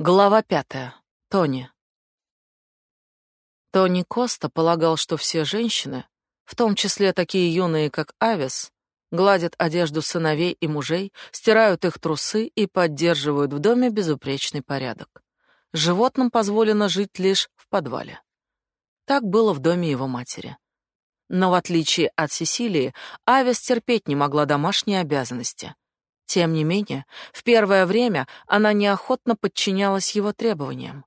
Глава пятая. Тони. Тони Коста полагал, что все женщины, в том числе такие юные, как Авис, гладят одежду сыновей и мужей, стирают их трусы и поддерживают в доме безупречный порядок. Животным позволено жить лишь в подвале. Так было в доме его матери. Но в отличие от Сесилии, Авис терпеть не могла домашние обязанности — тем не менее, в первое время она неохотно подчинялась его требованиям.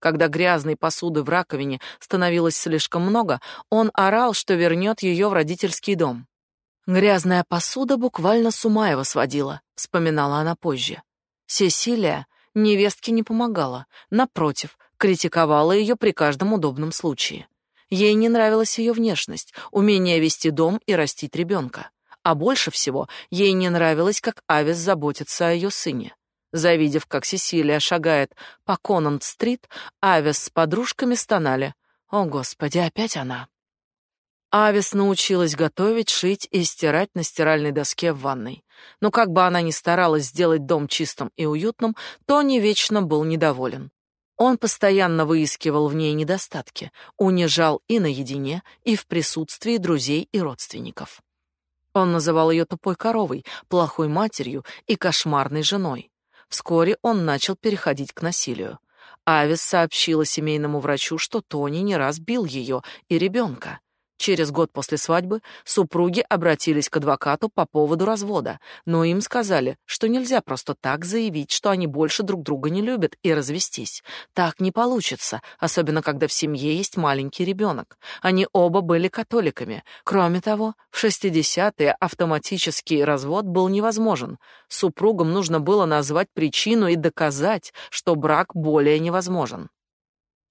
Когда грязной посуды в раковине становилось слишком много, он орал, что вернет ее в родительский дом. «Грязная посуда буквально с ума его сводила», — вспоминала она позже. Сесилия невестке не помогала, напротив, критиковала ее при каждом удобном случае. Ей не нравилась ее внешность, умение вести дом и растить ребенка. А больше всего ей не нравилось, как Авис заботится о ее сыне. Завидев, как Сесилия шагает по Конант-стрит, Авис с подружками стонали. «О, Господи, опять она!» Авис научилась готовить, шить и стирать на стиральной доске в ванной. Но как бы она ни старалась сделать дом чистым и уютным, Тони вечно был недоволен. Он постоянно выискивал в ней недостатки, унижал и наедине, и в присутствии друзей и родственников. Он называл ее тупой коровой, плохой матерью и кошмарной женой. Вскоре он начал переходить к насилию. Авис сообщила семейному врачу, что Тони не раз бил ее и ребенка. Через год после свадьбы супруги обратились к адвокату по поводу развода, но им сказали, что нельзя просто так заявить, что они больше друг друга не любят и развестись. Так не получится, особенно когда в семье есть маленький ребенок. Они оба были католиками. Кроме того, в 60-е автоматический развод был невозможен. Супругам нужно было назвать причину и доказать, что брак более невозможен.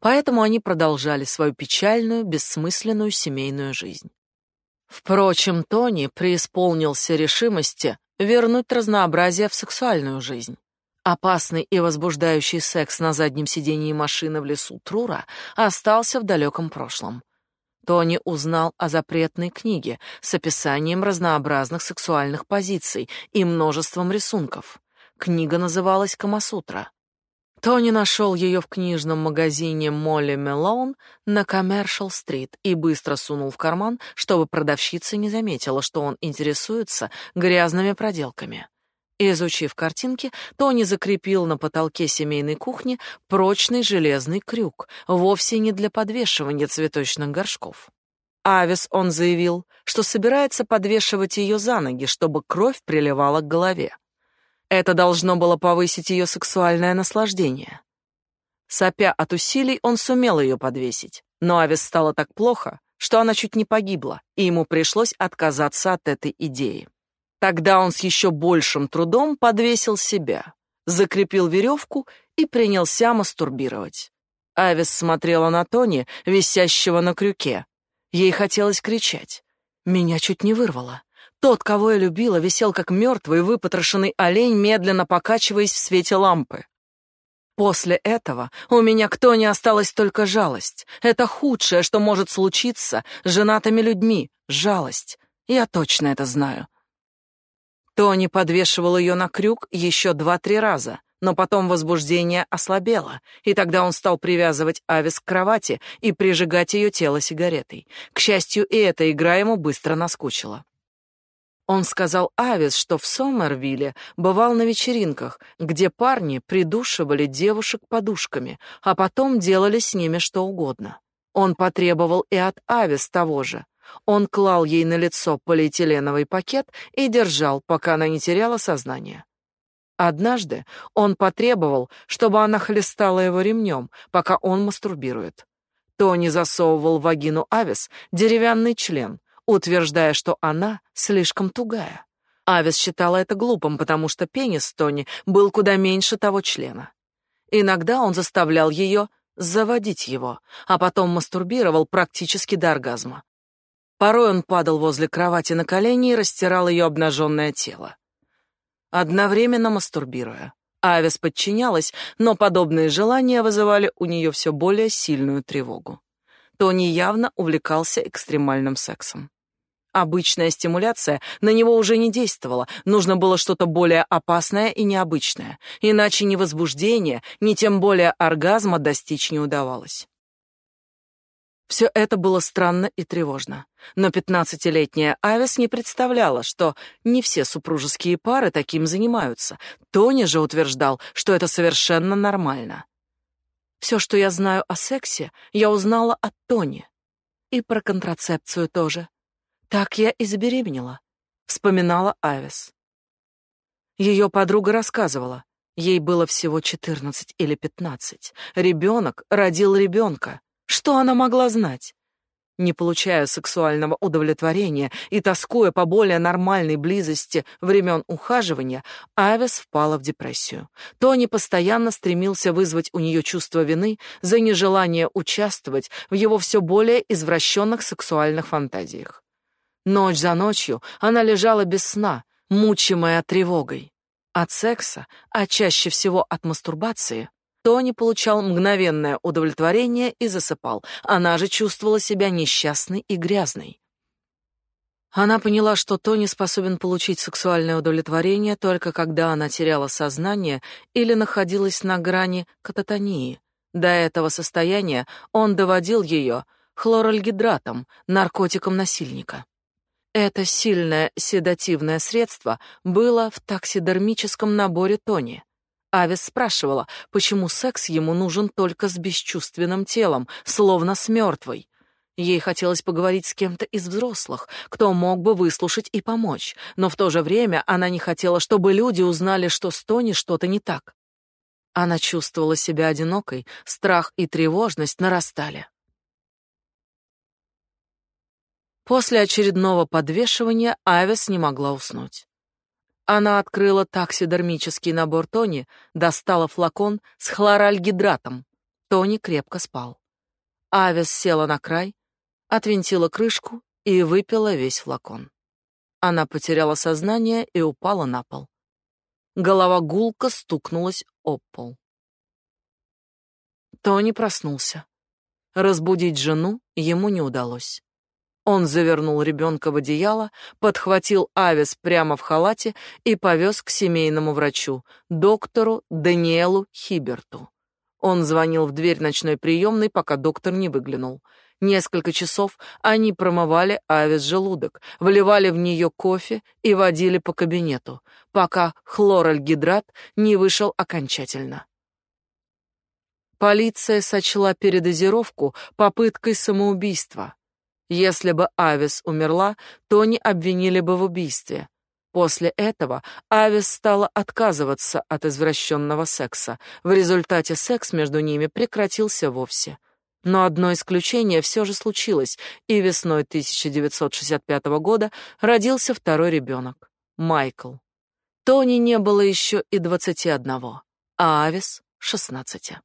Поэтому они продолжали свою печальную, бессмысленную семейную жизнь. Впрочем, Тони преисполнился решимости вернуть разнообразие в сексуальную жизнь. Опасный и возбуждающий секс на заднем сидении машины в лесу Трура остался в далеком прошлом. Тони узнал о запретной книге с описанием разнообразных сексуальных позиций и множеством рисунков. Книга называлась «Камасутра». Тони нашел ее в книжном магазине Молли Мелоун на Коммершал-стрит и быстро сунул в карман, чтобы продавщица не заметила, что он интересуется грязными проделками. Изучив картинки, Тони закрепил на потолке семейной кухни прочный железный крюк, вовсе не для подвешивания цветочных горшков. Авис он заявил, что собирается подвешивать ее за ноги, чтобы кровь приливала к голове. Это должно было повысить ее сексуальное наслаждение. Сопя от усилий, он сумел ее подвесить, но Авис стало так плохо, что она чуть не погибла, и ему пришлось отказаться от этой идеи. Тогда он с еще большим трудом подвесил себя, закрепил веревку и принялся мастурбировать. Авис смотрела на Тони, висящего на крюке. Ей хотелось кричать. Меня чуть не вырвало. Тот, кого я любила, висел как мертвый, выпотрошенный олень, медленно покачиваясь в свете лампы. После этого у меня к Тони осталась только жалость. Это худшее, что может случиться с женатыми людьми — жалость. Я точно это знаю. Тони подвешивал ее на крюк еще два-три раза, но потом возбуждение ослабело, и тогда он стал привязывать Авис к кровати и прижигать ее тело сигаретой. К счастью, и эта игра ему быстро наскучила. Он сказал Авис, что в Сомервилле бывал на вечеринках, где парни придушивали девушек подушками, а потом делали с ними что угодно. Он потребовал и от Авис того же. Он клал ей на лицо полиэтиленовый пакет и держал, пока она не теряла сознание. Однажды он потребовал, чтобы она хлестала его ремнем, пока он мастурбирует. Тони засовывал в вагину Авис деревянный член, утверждая, что она слишком тугая. Авис считала это глупым, потому что пенис Тони был куда меньше того члена. Иногда он заставлял ее заводить его, а потом мастурбировал практически до оргазма. Порой он падал возле кровати на колени и растирал ее обнаженное тело. Одновременно мастурбируя. Авис подчинялась, но подобные желания вызывали у нее все более сильную тревогу. Тони явно увлекался экстремальным сексом. Обычная стимуляция на него уже не действовала, нужно было что-то более опасное и необычное, иначе ни возбуждения, ни тем более оргазма достичь не удавалось. Все это было странно и тревожно. Но пятнадцатилетняя Авис не представляла, что не все супружеские пары таким занимаются. Тони же утверждал, что это совершенно нормально. Все, что я знаю о сексе, я узнала от Тони. И про контрацепцию тоже. Так я и забеременела, вспоминала Авис. Ее подруга рассказывала, ей было всего 14 или 15. Ребенок родил ребенка. Что она могла знать? Не получая сексуального удовлетворения и тоскуя по более нормальной близости времен ухаживания, Авис впала в депрессию. Тони постоянно стремился вызвать у нее чувство вины за нежелание участвовать в его все более извращенных сексуальных фантазиях. Ночь за ночью она лежала без сна, мучимая тревогой. От секса, а чаще всего от мастурбации, Тони получал мгновенное удовлетворение и засыпал. Она же чувствовала себя несчастной и грязной. Она поняла, что Тони способен получить сексуальное удовлетворение только когда она теряла сознание или находилась на грани кататонии. До этого состояния он доводил ее хлоральгидратом, наркотиком насильника. Это сильное седативное средство было в таксидермическом наборе Тони. Авис спрашивала, почему секс ему нужен только с бесчувственным телом, словно с мертвой. Ей хотелось поговорить с кем-то из взрослых, кто мог бы выслушать и помочь, но в то же время она не хотела, чтобы люди узнали, что с Тони что-то не так. Она чувствовала себя одинокой, страх и тревожность нарастали. После очередного подвешивания Авис не могла уснуть. Она открыла таксидермический набор Тони, достала флакон с хлоральгидратом. Тони крепко спал. Авис села на край, отвинтила крышку и выпила весь флакон. Она потеряла сознание и упала на пол. Голова гулко стукнулась об пол. Тони проснулся. Разбудить жену ему не удалось. Он завернул ребенка в одеяло, подхватил Авис прямо в халате и повез к семейному врачу, доктору Даниэлу Хиберту. Он звонил в дверь ночной приемной, пока доктор не выглянул. Несколько часов они промывали Авис желудок, вливали в нее кофе и водили по кабинету, пока хлоральгидрат не вышел окончательно. Полиция сочла передозировку попыткой самоубийства. Если бы Авис умерла, Тони обвинили бы в убийстве. После этого Авис стала отказываться от извращенного секса. В результате секс между ними прекратился вовсе. Но одно исключение все же случилось, и весной 1965 года родился второй ребенок — Майкл. Тони не было еще и двадцати одного, а Авис — шестнадцати.